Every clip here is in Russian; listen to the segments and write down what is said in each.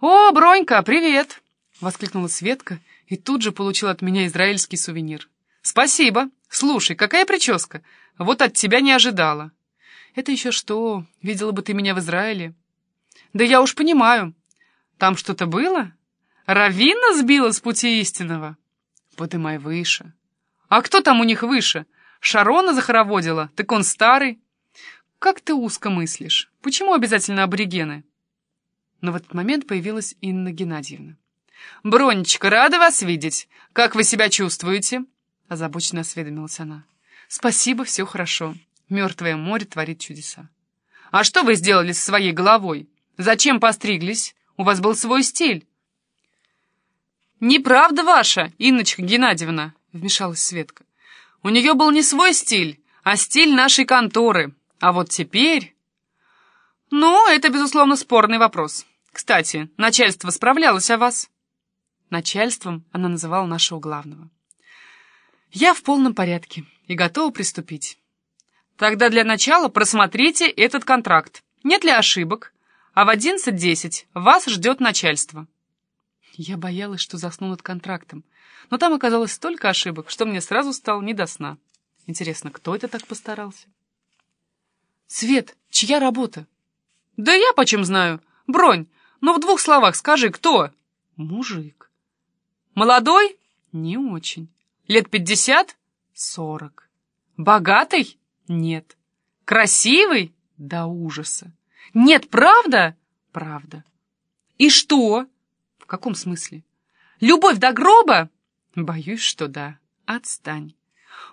«О, Бронька, привет!» — воскликнула Светка и тут же получила от меня израильский сувенир. «Спасибо! Слушай, какая прическа! Вот от тебя не ожидала!» «Это еще что? Видела бы ты меня в Израиле!» «Да я уж понимаю. Там что-то было? Равина сбила с пути истинного?» «Подымай выше!» «А кто там у них выше? Шарона захороводила? Так он старый!» «Как ты узко мыслишь? Почему обязательно аборигены?» Но в этот момент появилась Инна Геннадьевна. «Бронечка, рада вас видеть. Как вы себя чувствуете?» Озабоченно осведомилась она. «Спасибо, все хорошо. Мертвое море творит чудеса». «А что вы сделали со своей головой? Зачем постриглись? У вас был свой стиль». «Неправда ваша, Инночка Геннадьевна», — вмешалась Светка. «У нее был не свой стиль, а стиль нашей конторы. А вот теперь...» «Ну, это, безусловно, спорный вопрос. Кстати, начальство справлялось о вас». Начальством она называла нашего главного. «Я в полном порядке и готова приступить. Тогда для начала просмотрите этот контракт. Нет ли ошибок? А в 11.10 вас ждет начальство». Я боялась, что засну над контрактом, но там оказалось столько ошибок, что мне сразу стало не до сна. Интересно, кто это так постарался? «Свет, чья работа?» «Да я почем знаю. Бронь, ну в двух словах скажи, кто?» «Мужик». «Молодой?» «Не очень». «Лет пятьдесят?» «Сорок». «Богатый?» «Нет». «Красивый?» «До ужаса». «Нет, правда?» «Правда». «И что?» «В каком смысле?» «Любовь до гроба?» «Боюсь, что да. Отстань».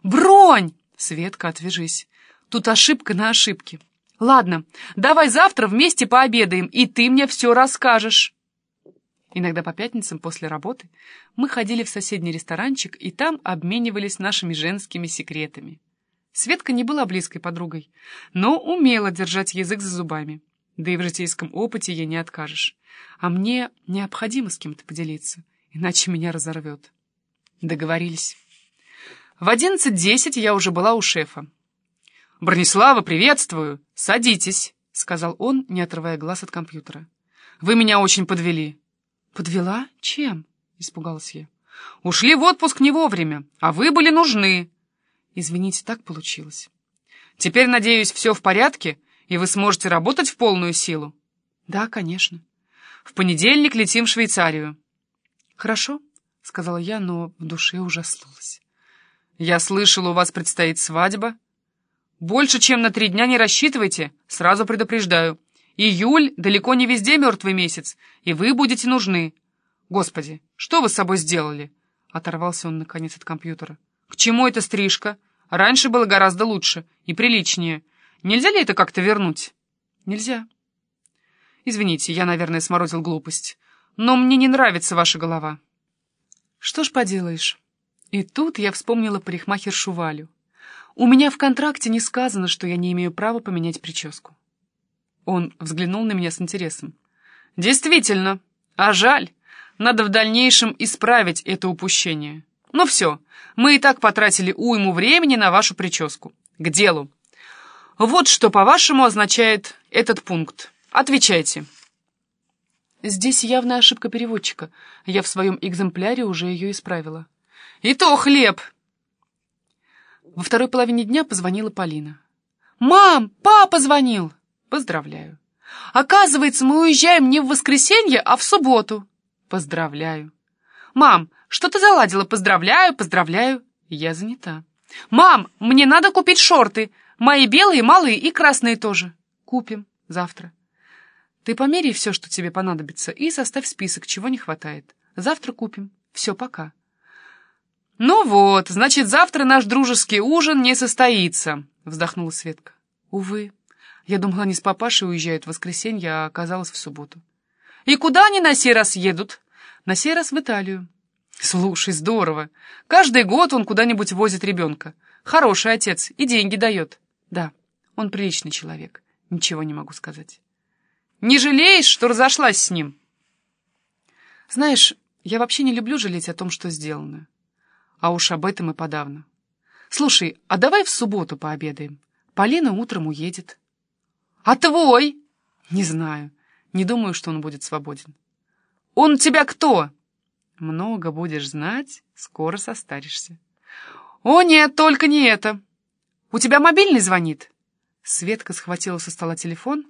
«Бронь!» «Светка, отвяжись. Тут ошибка на ошибке. Ладно, давай завтра вместе пообедаем, и ты мне все расскажешь». Иногда по пятницам после работы мы ходили в соседний ресторанчик и там обменивались нашими женскими секретами. Светка не была близкой подругой, но умела держать язык за зубами. Да и в житейском опыте ей не откажешь. А мне необходимо с кем-то поделиться, иначе меня разорвет. Договорились. В одиннадцать десять я уже была у шефа. «Бронислава, приветствую! Садитесь!» — сказал он, не отрывая глаз от компьютера. «Вы меня очень подвели». «Подвела? Чем?» — испугалась я. «Ушли в отпуск не вовремя, а вы были нужны». «Извините, так получилось». «Теперь, надеюсь, все в порядке, и вы сможете работать в полную силу?» «Да, конечно». «В понедельник летим в Швейцарию». «Хорошо», — сказала я, но в душе ужаснулась. «Я слышала, у вас предстоит свадьба». Больше, чем на три дня не рассчитывайте, сразу предупреждаю. Июль далеко не везде мертвый месяц, и вы будете нужны. Господи, что вы с собой сделали? Оторвался он, наконец, от компьютера. К чему эта стрижка? Раньше было гораздо лучше и приличнее. Нельзя ли это как-то вернуть? Нельзя. Извините, я, наверное, сморозил глупость. Но мне не нравится ваша голова. Что ж поделаешь. И тут я вспомнила парикмахершу Валю. У меня в контракте не сказано, что я не имею права поменять прическу. Он взглянул на меня с интересом. Действительно, а жаль. Надо в дальнейшем исправить это упущение. Ну все, мы и так потратили уйму времени на вашу прическу. К делу. Вот что, по-вашему, означает этот пункт. Отвечайте. Здесь явная ошибка переводчика. Я в своем экземпляре уже ее исправила. И то хлеб, во второй половине дня позвонила Полина. «Мам, папа звонил!» «Поздравляю!» «Оказывается, мы уезжаем не в воскресенье, а в субботу!» «Поздравляю!» «Мам, что ты заладила? Поздравляю, поздравляю!» «Я занята!» «Мам, мне надо купить шорты! Мои белые, малые и красные тоже!» «Купим. Завтра!» «Ты померяй все, что тебе понадобится, и составь список, чего не хватает. Завтра купим. Все, пока!» «Ну вот, значит, завтра наш дружеский ужин не состоится», — вздохнула Светка. «Увы. Я думала, они с папашей уезжают в воскресенье, а оказалось в субботу». «И куда они на сей раз едут?» «На сей раз в Италию». «Слушай, здорово. Каждый год он куда-нибудь возит ребенка. Хороший отец и деньги дает». «Да, он приличный человек. Ничего не могу сказать». «Не жалеешь, что разошлась с ним?» «Знаешь, я вообще не люблю жалеть о том, что сделано а уж об этом и подавно. Слушай, а давай в субботу пообедаем. Полина утром уедет. А твой? Не знаю. Не думаю, что он будет свободен. Он у тебя кто?» «Много будешь знать, скоро состаришься». «О нет, только не это! У тебя мобильный звонит?» Светка схватила со стола телефон.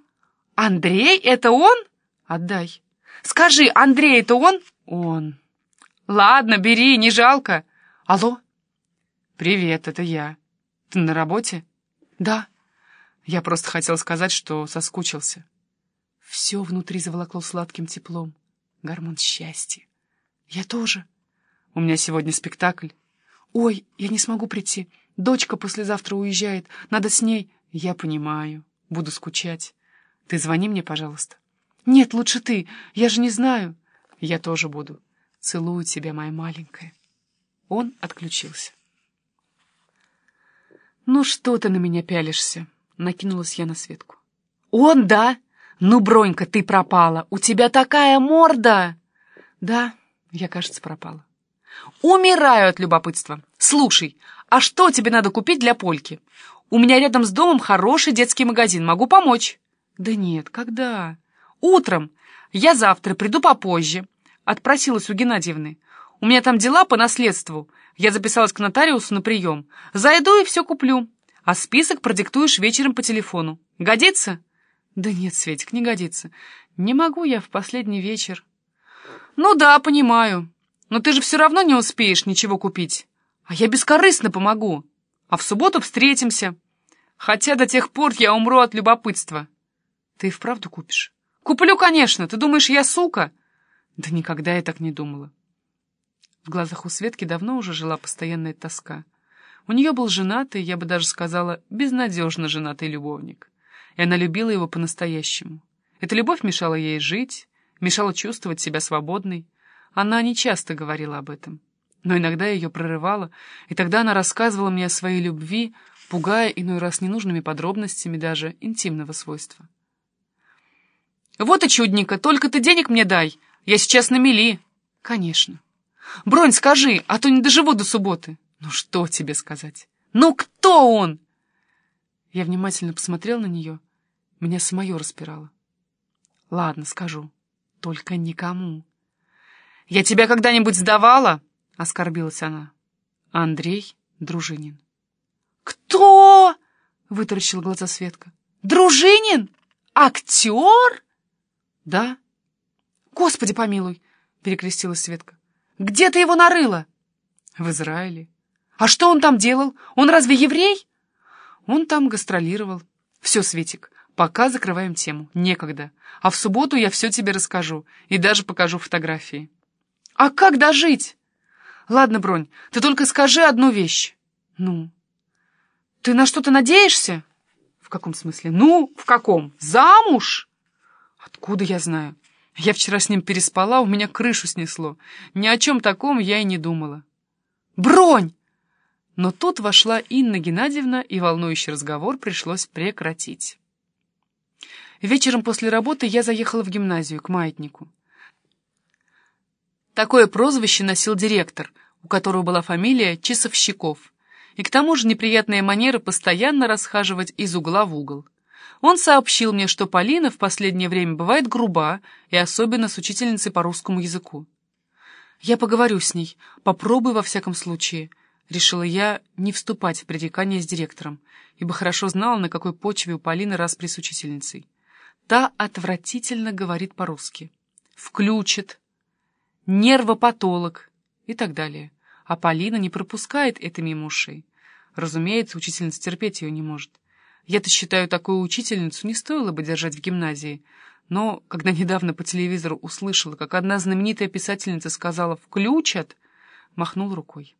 «Андрей, это он?» «Отдай». «Скажи, Андрей, это он?» «Он». «Ладно, бери, не жалко». «Алло?» «Привет, это я. Ты на работе?» «Да». Я просто хотел сказать, что соскучился. Все внутри заволокло сладким теплом. Гормон счастья. Я тоже. У меня сегодня спектакль. Ой, я не смогу прийти. Дочка послезавтра уезжает. Надо с ней. Я понимаю. Буду скучать. Ты звони мне, пожалуйста. Нет, лучше ты. Я же не знаю. Я тоже буду. Целую тебя, моя маленькая. Он отключился. «Ну что ты на меня пялишься?» — накинулась я на Светку. «Он, да? Ну, Бронька, ты пропала! У тебя такая морда!» «Да, я, кажется, пропала». «Умираю от любопытства. Слушай, а что тебе надо купить для Польки? У меня рядом с домом хороший детский магазин. Могу помочь?» «Да нет, когда?» «Утром. Я завтра приду попозже». Отпросилась у Геннадьевны. «У меня там дела по наследству. Я записалась к нотариусу на прием. Зайду и все куплю. А список продиктуешь вечером по телефону. Годится?» «Да нет, Светик, не годится. Не могу я в последний вечер». «Ну да, понимаю. Но ты же все равно не успеешь ничего купить. А я бескорыстно помогу. А в субботу встретимся. Хотя до тех пор я умру от любопытства». «Ты и вправду купишь?» «Куплю, конечно. Ты думаешь, я сука?» «Да никогда я так не думала. В глазах у Светки давно уже жила постоянная тоска. У нее был женатый, я бы даже сказала, безнадежно женатый любовник. И она любила его по-настоящему. Эта любовь мешала ей жить, мешала чувствовать себя свободной. Она не часто говорила об этом. Но иногда ее прорывало, и тогда она рассказывала мне о своей любви, пугая иной раз ненужными подробностями даже интимного свойства. «Вот и чудненько, только ты денег мне дай, я сейчас на мели». «Конечно». Бронь, скажи, а то не доживу до субботы. Ну что тебе сказать? Ну кто он? Я внимательно посмотрел на нее. Меня самое распирало. Ладно, скажу. Только никому. Я тебя когда-нибудь сдавала? Оскорбилась она. Андрей Дружинин. Кто? Вытаращила глаза Светка. Дружинин? Актер? Да. Господи помилуй, перекрестилась Светка. Где ты его нарыла?» «В Израиле». «А что он там делал? Он разве еврей?» «Он там гастролировал. Все, Светик, пока закрываем тему. Некогда. А в субботу я все тебе расскажу и даже покажу фотографии». «А как дожить?» «Ладно, Бронь, ты только скажи одну вещь». «Ну?» «Ты на что-то надеешься?» «В каком смысле?» «Ну, в каком? Замуж?» «Откуда я знаю?» Я вчера с ним переспала, у меня крышу снесло. Ни о чем таком я и не думала. «Бронь!» Но тут вошла Инна Геннадьевна, и волнующий разговор пришлось прекратить. Вечером после работы я заехала в гимназию, к маятнику. Такое прозвище носил директор, у которого была фамилия Часовщиков, и к тому же неприятная манера постоянно расхаживать из угла в угол. Он сообщил мне, что Полина в последнее время бывает груба, и особенно с учительницей по русскому языку. «Я поговорю с ней, попробую во всяком случае», — решила я не вступать в пререкание с директором, ибо хорошо знала, на какой почве у Полины распри с учительницей. Та отвратительно говорит по-русски. «Включит», «нервопатолог» и так далее. А Полина не пропускает это мимо ушей. Разумеется, учительница терпеть ее не может. Я-то считаю, такую учительницу не стоило бы держать в гимназии. Но когда недавно по телевизору услышала, как одна знаменитая писательница сказала «включат», махнул рукой.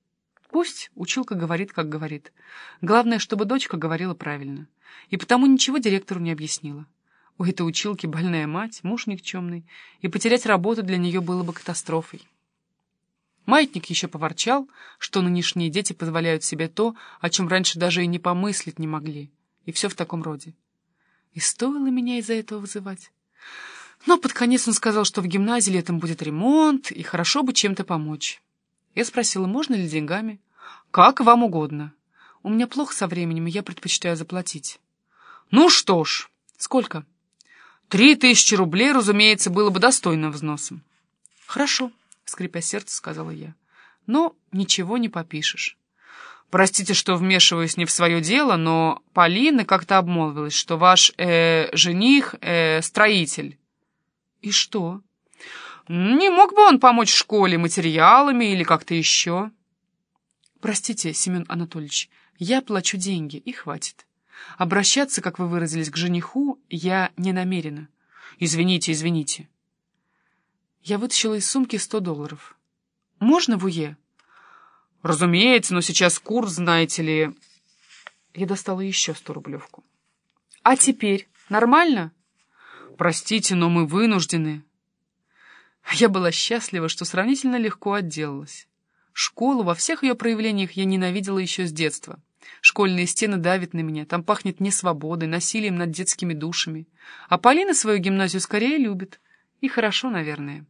Пусть училка говорит, как говорит. Главное, чтобы дочка говорила правильно. И потому ничего директору не объяснила. У этой училки больная мать, муж никчемный, и потерять работу для нее было бы катастрофой. Маятник еще поворчал, что нынешние дети позволяют себе то, о чем раньше даже и не помыслить не могли и все в таком роде. И стоило меня из-за этого вызывать. Но под конец он сказал, что в гимназии летом будет ремонт, и хорошо бы чем-то помочь. Я спросила, можно ли деньгами. «Как вам угодно. У меня плохо со временем, и я предпочитаю заплатить». «Ну что ж, сколько?» «Три тысячи рублей, разумеется, было бы достойным взносом». Хорошо, скрипя сердце, сказала я. Но ничего не попишешь. Простите, что вмешиваюсь не в свое дело, но Полина как-то обмолвилась, что ваш э, жених э, строитель. И что? Не мог бы он помочь школе материалами или как-то еще? Простите, Семен Анатольевич, я плачу деньги, и хватит. Обращаться, как вы выразились, к жениху я не намерена. Извините, извините. Я вытащила из сумки сто долларов. Можно в УЕ? Разумеется, но сейчас курс, знаете ли... Я достала еще сто рублевку. А теперь нормально? Простите, но мы вынуждены. Я была счастлива, что сравнительно легко отделалась. Школу во всех ее проявлениях я ненавидела еще с детства. Школьные стены давят на меня, там пахнет несвободой, насилием над детскими душами. А Полина свою гимназию скорее любит. И хорошо, наверное.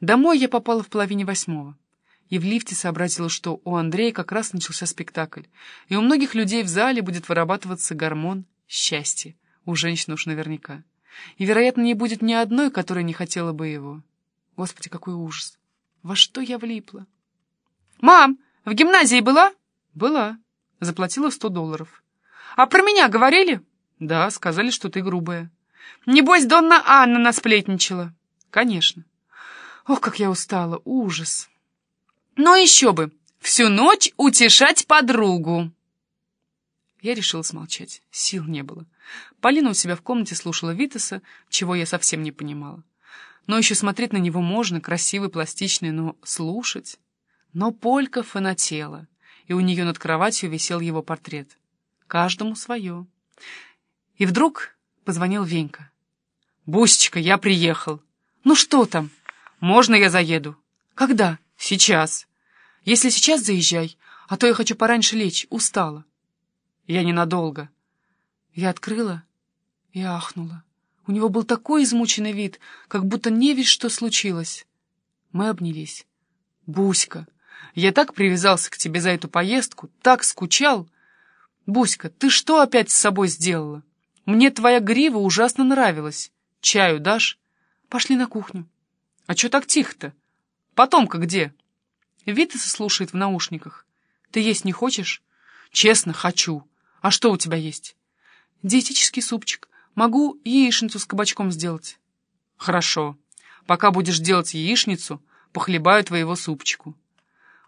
Домой я попала в половине восьмого. И в лифте сообразила, что у Андрея как раз начался спектакль, и у многих людей в зале будет вырабатываться гормон счастья. У женщин уж наверняка. И, вероятно, не будет ни одной, которая не хотела бы его. Господи, какой ужас! Во что я влипла? «Мам, в гимназии была?» «Была». Заплатила сто долларов. «А про меня говорили?» «Да, сказали, что ты грубая». «Небось, Донна Анна насплетничала?» «Конечно». «Ох, как я устала! Ужас!» «Ну еще бы! Всю ночь утешать подругу!» Я решила смолчать. Сил не было. Полина у себя в комнате слушала Витаса, чего я совсем не понимала. Но еще смотреть на него можно, красивый, пластичный, но слушать... Но Полька фанатела, и у нее над кроватью висел его портрет. Каждому свое. И вдруг позвонил Венька. «Бусечка, я приехал». «Ну что там? Можно я заеду?» «Когда?» «Сейчас». «Если сейчас, заезжай, а то я хочу пораньше лечь, устала». «Я ненадолго». Я открыла и ахнула. У него был такой измученный вид, как будто не весь что случилось. Мы обнялись. «Буська, я так привязался к тебе за эту поездку, так скучал. Буська, ты что опять с собой сделала? Мне твоя грива ужасно нравилась. Чаю дашь? Пошли на кухню. А чё так тихо-то? Потомка где?» Витас слушает в наушниках. «Ты есть не хочешь?» «Честно, хочу. А что у тебя есть?» «Диетический супчик. Могу яичницу с кабачком сделать». «Хорошо. Пока будешь делать яичницу, похлебаю твоего супчику».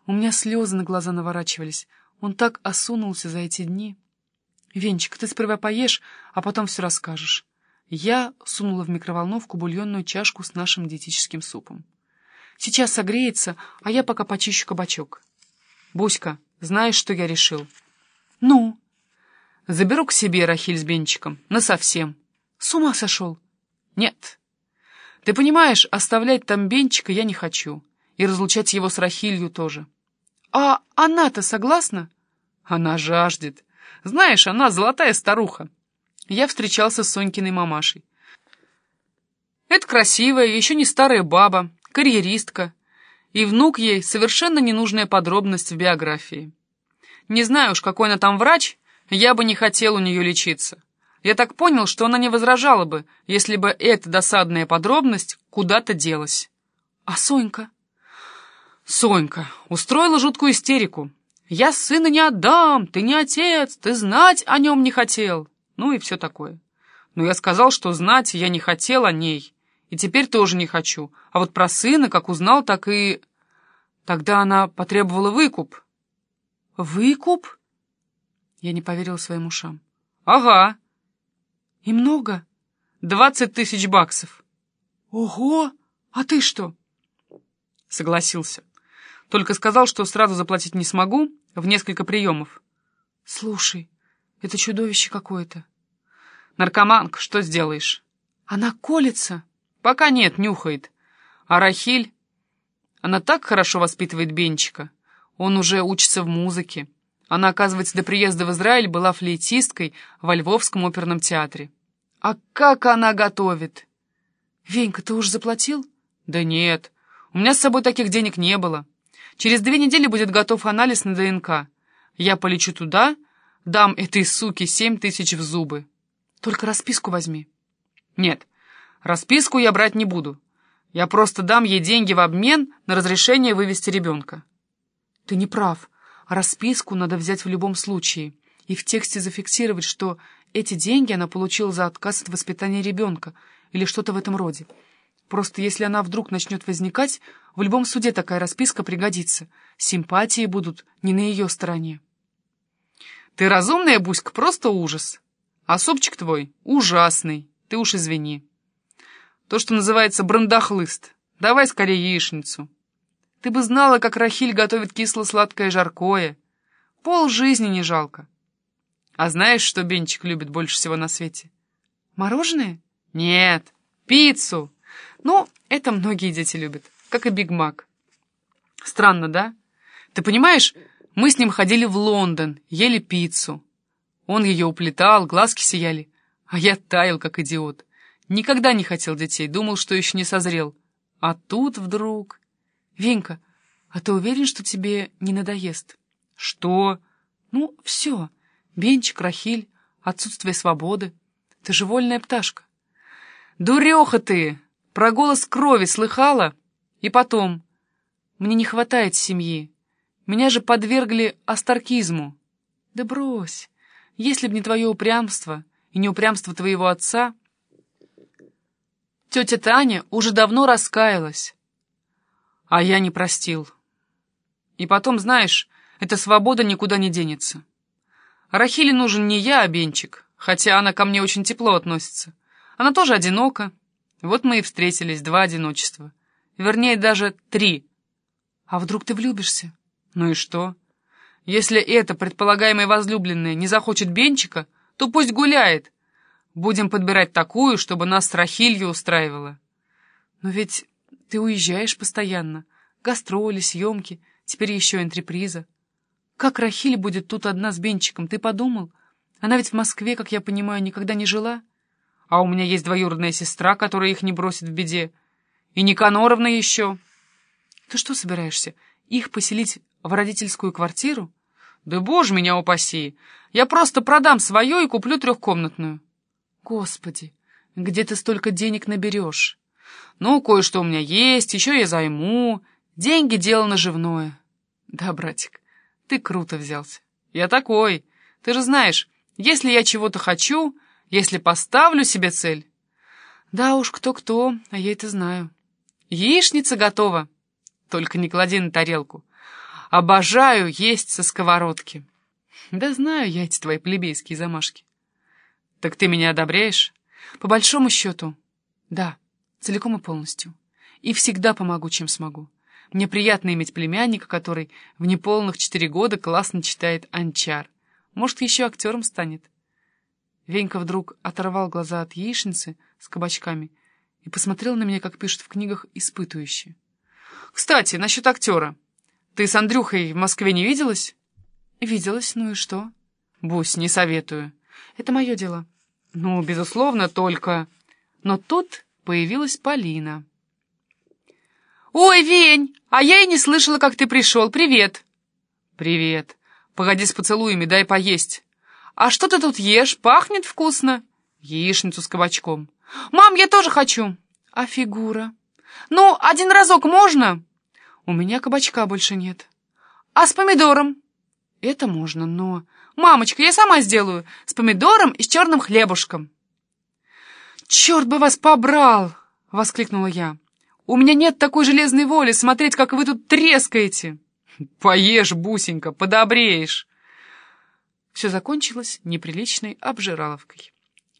У меня слезы на глаза наворачивались. Он так осунулся за эти дни. «Венчик, ты сперва поешь, а потом все расскажешь». Я сунула в микроволновку бульонную чашку с нашим диетическим супом. Сейчас согреется, а я пока почищу кабачок. Буська, знаешь, что я решил? Ну? Заберу к себе Рахиль с Бенчиком. Насовсем. С ума сошел? Нет. Ты понимаешь, оставлять там Бенчика я не хочу. И разлучать его с Рахилью тоже. А она-то согласна? Она жаждет. Знаешь, она золотая старуха. Я встречался с Сонькиной мамашей. Это красивая, еще не старая баба, карьеристка, и внук ей совершенно ненужная подробность в биографии. Не знаю уж, какой она там врач, я бы не хотел у нее лечиться. Я так понял, что она не возражала бы, если бы эта досадная подробность куда-то делась. А Сонька? Сонька устроила жуткую истерику. «Я сына не отдам, ты не отец, ты знать о нем не хотел». Ну и все такое. Но я сказал, что знать я не хотел о ней, и теперь тоже не хочу. А вот про сына, как узнал, так и... Тогда она потребовала выкуп. Выкуп? Я не поверил своим ушам. Ага. И много? Двадцать тысяч баксов. Ого! А ты что? Согласился. Только сказал, что сразу заплатить не смогу, в несколько приемов. Слушай, это чудовище какое-то. Наркоманка, что сделаешь? Она колется. Пока нет, нюхает. А Рахиль... Она так хорошо воспитывает Бенчика. Он уже учится в музыке. Она, оказывается, до приезда в Израиль была флейтисткой во Львовском оперном театре. А как она готовит? Венька, ты уж заплатил? Да нет, у меня с собой таких денег не было. Через две недели будет готов анализ на ДНК. Я полечу туда, дам этой суке семь тысяч в зубы. Только расписку возьми. Нет, Расписку я брать не буду. Я просто дам ей деньги в обмен на разрешение вывести ребенка. Ты не прав. Расписку надо взять в любом случае. И в тексте зафиксировать, что эти деньги она получила за отказ от воспитания ребенка или что-то в этом роде. Просто если она вдруг начнет возникать, в любом суде такая расписка пригодится. Симпатии будут не на ее стороне. Ты разумная, Буська, просто ужас. А супчик твой ужасный, ты уж извини. То, что называется брандахлыст. Давай скорее яичницу. Ты бы знала, как Рахиль готовит кисло-сладкое жаркое. Пол жизни не жалко. А знаешь, что Бенчик любит больше всего на свете? Мороженое? Нет, пиццу. Ну, это многие дети любят, как и Биг Мак. Странно, да? Ты понимаешь, мы с ним ходили в Лондон, ели пиццу. Он ее уплетал, глазки сияли. А я таял, как идиот. Никогда не хотел детей, думал, что еще не созрел. А тут вдруг... Венька, а ты уверен, что тебе не надоест? Что? Ну, все. Бенчик, Рахиль, отсутствие свободы. Ты же вольная пташка. Дуреха ты! Про голос крови слыхала? И потом... Мне не хватает семьи. Меня же подвергли астаркизму. Да брось. Если б не твое упрямство и не упрямство твоего отца... Тетя Таня уже давно раскаялась. А я не простил. И потом, знаешь, эта свобода никуда не денется. Рахиле нужен не я, а Бенчик, хотя она ко мне очень тепло относится. Она тоже одинока. Вот мы и встретились, два одиночества. Вернее, даже три. А вдруг ты влюбишься? Ну и что? Если эта предполагаемая возлюбленная не захочет Бенчика, то пусть гуляет. Будем подбирать такую, чтобы нас с Рахилью устраивала. Но ведь ты уезжаешь постоянно. Гастроли, съемки, теперь еще энтреприза. Как Рахиль будет тут одна с Бенчиком, ты подумал? Она ведь в Москве, как я понимаю, никогда не жила. А у меня есть двоюродная сестра, которая их не бросит в беде. И Никаноровна еще. Ты что собираешься, их поселить в родительскую квартиру? Да боже меня упаси! Я просто продам свое и куплю трехкомнатную. Господи, где ты столько денег наберешь? Ну, кое-что у меня есть, еще я займу. Деньги — дело наживное. Да, братик, ты круто взялся. Я такой. Ты же знаешь, если я чего-то хочу, если поставлю себе цель... Да уж, кто-кто, а я это знаю. Яичница готова. Только не клади на тарелку. Обожаю есть со сковородки. Да знаю я эти твои плебейские замашки. Так ты меня одобряешь? По большому счету, да, целиком и полностью. И всегда помогу, чем смогу. Мне приятно иметь племянника, который в неполных четыре года классно читает «Анчар». Может, еще актером станет. Венька вдруг оторвал глаза от яичницы с кабачками и посмотрел на меня, как пишут в книгах, испытывающие. «Кстати, насчет актера. Ты с Андрюхой в Москве не виделась?» «Виделась, ну и что?» «Бусь, не советую. Это мое дело». «Ну, безусловно, только...» Но тут появилась Полина. «Ой, Вень, а я и не слышала, как ты пришел. Привет!» «Привет. Погоди с поцелуями, дай поесть. А что ты тут ешь? Пахнет вкусно?» «Яичницу с кабачком». «Мам, я тоже хочу!» «А фигура?» «Ну, один разок можно?» У меня кабачка больше нет. А с помидором? Это можно, но... Мамочка, я сама сделаю. С помидором и с черным хлебушком. Черт бы вас побрал! Воскликнула я. У меня нет такой железной воли смотреть, как вы тут трескаете. Поешь, бусенька, подобреешь. Все закончилось неприличной обжираловкой.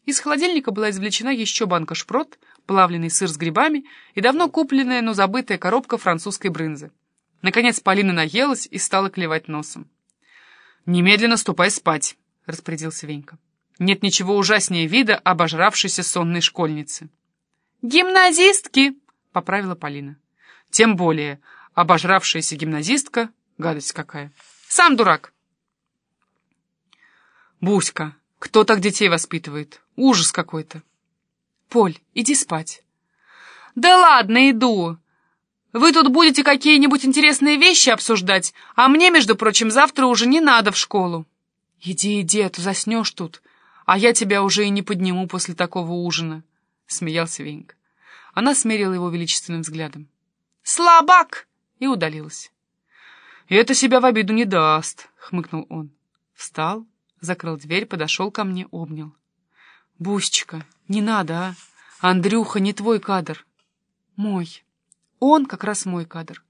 Из холодильника была извлечена еще банка шпрот, плавленый сыр с грибами и давно купленная, но забытая коробка французской брынзы. Наконец Полина наелась и стала клевать носом. «Немедленно ступай спать», — распорядился Венька. «Нет ничего ужаснее вида обожравшейся сонной школьницы». «Гимназистки!» — поправила Полина. «Тем более, обожравшаяся гимназистка — гадость какая. Сам дурак!» «Буська, кто так детей воспитывает? Ужас какой-то!» «Поль, иди спать». «Да ладно, иду. Вы тут будете какие-нибудь интересные вещи обсуждать, а мне, между прочим, завтра уже не надо в школу». «Иди, иди, а то заснешь тут, а я тебя уже и не подниму после такого ужина», — смеялся Венька. Она смерила его величественным взглядом. «Слабак!» и удалилась. «И это себя в обиду не даст», — хмыкнул он. Встал, закрыл дверь, подошел ко мне, обнял. «Бусечка, не надо, а? Андрюха не твой кадр. Мой. Он как раз мой кадр.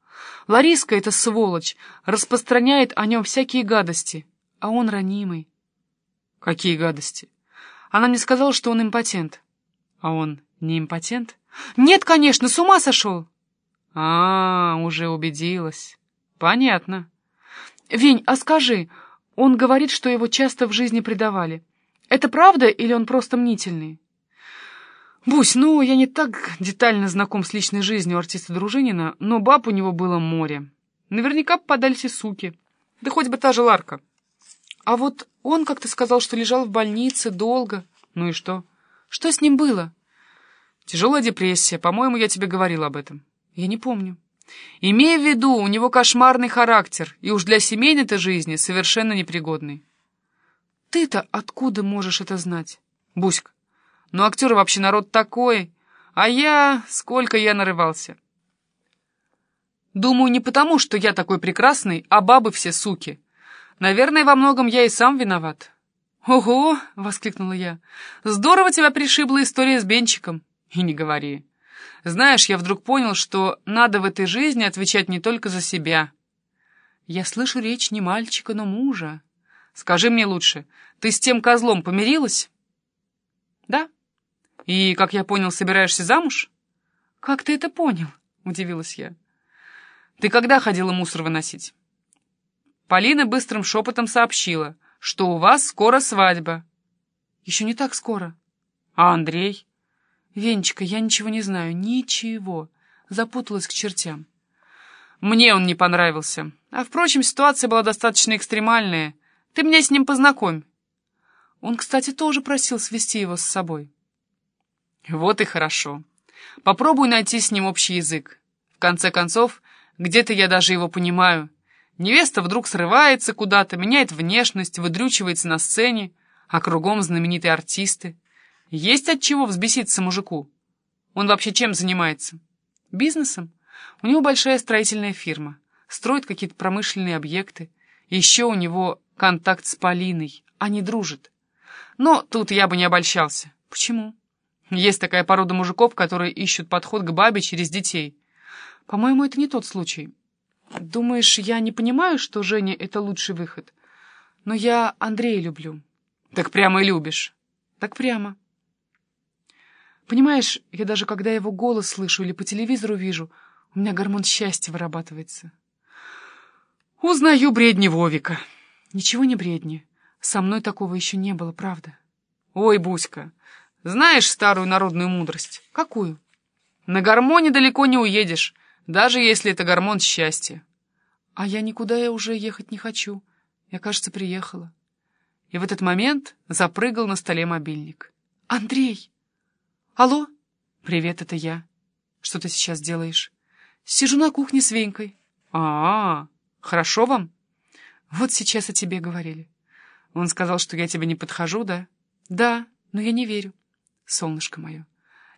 Лариска, эта сволочь, распространяет о нем всякие гадости, а он ранимый. Какие гадости? Она мне сказала, что он импотент. А он не импотент? Нет, конечно, с ума сошел. А, уже убедилась. Понятно. Вень, а скажи, он говорит, что его часто в жизни предавали. Это правда или он просто мнительный? Бусь, ну, я не так детально знаком с личной жизнью артиста Дружинина, но баб у него было море. Наверняка попадались и суки. Да хоть бы та же Ларка. А вот он как-то сказал, что лежал в больнице долго. Ну и что? Что с ним было? Тяжелая депрессия. По-моему, я тебе говорил об этом. Я не помню. Имея в виду, у него кошмарный характер, и уж для семейной-то жизни совершенно непригодный. Ты-то откуда можешь это знать? Буська, ну актеры вообще народ такой, а я... сколько я нарывался. Думаю, не потому, что я такой прекрасный, а бабы все суки. Наверное, во многом я и сам виноват. «Ого!» — воскликнула я. «Здорово тебя пришибла история с Бенчиком». И не говори. Знаешь, я вдруг понял, что надо в этой жизни отвечать не только за себя. Я слышу речь не мальчика, но мужа. Скажи мне лучше, ты с тем козлом помирилась? И, как я понял, собираешься замуж? Как ты это понял? Удивилась я. Ты когда ходила мусор выносить? Полина быстрым шепотом сообщила, что у вас скоро свадьба. Еще не так скоро. А Андрей? Венечка, я ничего не знаю, ничего. Запуталась к чертям. Мне он не понравился. А, впрочем, ситуация была достаточно экстремальная. Ты меня с ним познакомь. Он, кстати, тоже просил свести его с собой. Вот и хорошо. Попробуй найти с ним общий язык. В конце концов, где-то я даже его понимаю. Невеста вдруг срывается куда-то, меняет внешность, выдрючивается на сцене, а кругом знаменитые артисты. Есть от чего взбеситься мужику. Он вообще чем занимается? Бизнесом. У него большая строительная фирма. Строит какие-то промышленные объекты. Еще у него контакт с Полиной. Они дружат. Но тут я бы не обольщался. Почему? Есть такая порода мужиков, которые ищут подход к бабе через детей. По-моему, это не тот случай. Думаешь, я не понимаю, что Женя — это лучший выход? Но я Андрея люблю. Так прямо и любишь. Так прямо. Понимаешь, я даже когда его голос слышу или по телевизору вижу, у меня гормон счастья вырабатывается. Узнаю бредни Вовика. Ничего не бредни. Со мной такого еще не было, правда. Ой, Буська, знаешь старую народную мудрость? Какую? На гормоне далеко не уедешь, даже если это гормон счастья. А я никуда я уже ехать не хочу. Я, кажется, приехала. И в этот момент запрыгал на столе мобильник. «Андрей!» «Алло?» «Привет, это я. Что ты сейчас делаешь?» «Сижу на кухне с Венькой». -а, а Хорошо вам?» «Вот сейчас о тебе говорили». «Он сказал, что я тебе не подхожу, да?» «Да, но я не верю, солнышко мое.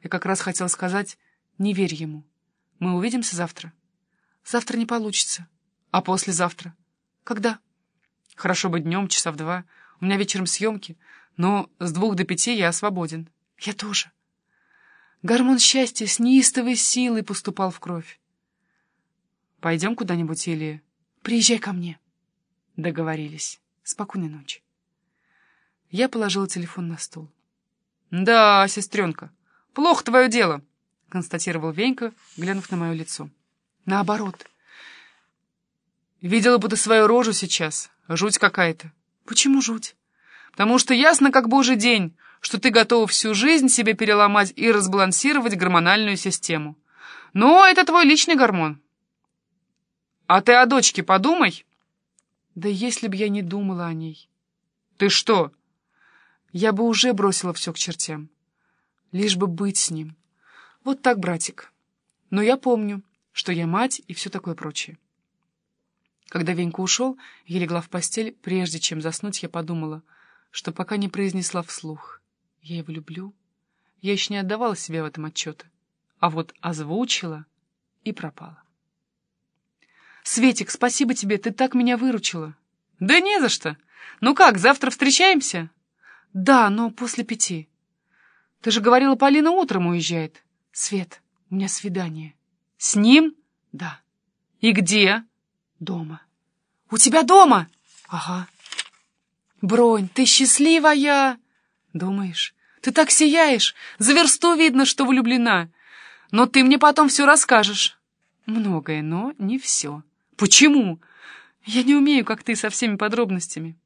Я как раз хотел сказать, не верь ему. Мы увидимся завтра?» «Завтра не получится. А послезавтра?» «Когда?» «Хорошо бы днем, часа в два. У меня вечером съемки, но с двух до пяти я свободен». «Я тоже». Гормон счастья с неистовой силой поступал в кровь. «Пойдем куда-нибудь или...» «Приезжай ко мне». Договорились. Спокойной ночи. Я положила телефон на стол. «Да, сестренка, плохо твое дело», — констатировал Венька, глянув на мое лицо. «Наоборот». «Видела бы ты свою рожу сейчас. Жуть какая-то». «Почему жуть?» «Потому что ясно, как божий день, что ты готова всю жизнь себе переломать и разбалансировать гормональную систему. Но это твой личный гормон. А ты о дочке подумай. Да если б я не думала о ней. Ты что? Я бы уже бросила все к чертям. Лишь бы быть с ним. Вот так, братик. Но я помню, что я мать и все такое прочее. Когда Венька ушел, я легла в постель, прежде чем заснуть, я подумала, что пока не произнесла вслух — я его люблю. Я еще не отдавала себе в этом отчета. а вот озвучила и пропала. «Светик, спасибо тебе, ты так меня выручила». «Да не за что. Ну как, завтра встречаемся?» «Да, но после пяти». «Ты же говорила, Полина утром уезжает». «Свет, у меня свидание». «С ним?» «Да». «И где?» «Дома». «У тебя дома?» «Ага». «Бронь, ты счастливая!» «Думаешь?» «Ты так сияешь! За версту видно, что влюблена. Но ты мне потом все расскажешь». «Многое, но не все». «Почему?» «Я не умею, как ты, со всеми подробностями».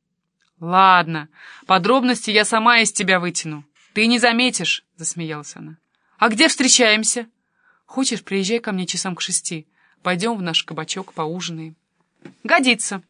«Ладно, подробности я сама из тебя вытяну. Ты не заметишь», — засмеялась она. «А где встречаемся?» «Хочешь, приезжай ко мне часам к шести. Пойдем в наш кабачок, поужинаем». «Годится».